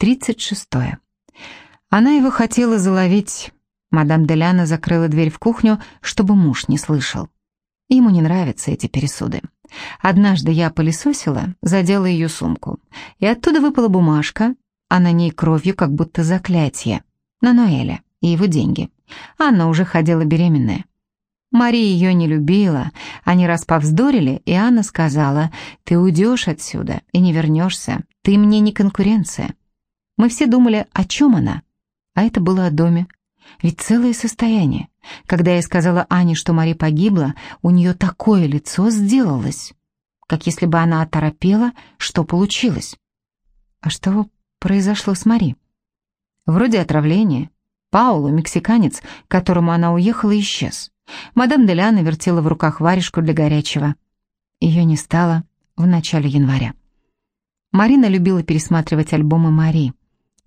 Тридцать шестое. Она его хотела заловить. Мадам Деляна закрыла дверь в кухню, чтобы муж не слышал. Ему не нравятся эти пересуды. Однажды я пылесосила, задела ее сумку, и оттуда выпала бумажка, а на ней кровью как будто заклятие. На Ноэля и его деньги. Анна уже ходила беременная. Мария ее не любила, они раз повздорили, и Анна сказала, «Ты уйдешь отсюда и не вернешься, ты мне не конкуренция». Мы все думали, о чем она, а это было о доме. Ведь целое состояние. Когда я сказала Ане, что Мари погибла, у нее такое лицо сделалось, как если бы она оторопела, что получилось. А что произошло с Мари? Вроде отравления. Паулу, мексиканец, к которому она уехала, исчез. Мадам Деляна вертела в руках варежку для горячего. Ее не стало в начале января. Марина любила пересматривать альбомы Мари.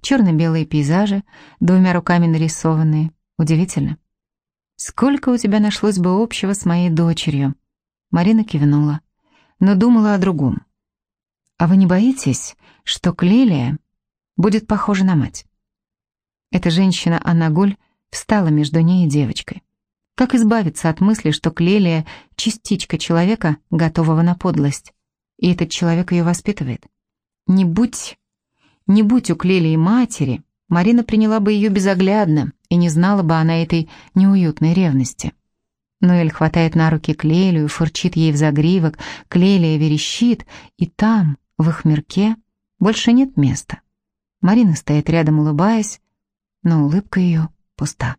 Черно-белые пейзажи, двумя руками нарисованные. Удивительно. «Сколько у тебя нашлось бы общего с моей дочерью?» Марина кивнула, но думала о другом. «А вы не боитесь, что Клелия будет похожа на мать?» Эта женщина, Анна Гуль, встала между ней и девочкой. Как избавиться от мысли, что Клелия — частичка человека, готового на подлость, и этот человек ее воспитывает? Не будь не будь у Клелии матери, Марина приняла бы ее безоглядно и не знала бы она этой неуютной ревности. Ноэль хватает на руки Клелию, фурчит ей в загривок, Клелия верещит, и там, в их мирке, больше нет места. Марина стоит рядом, улыбаясь, но улыбка ее пуста.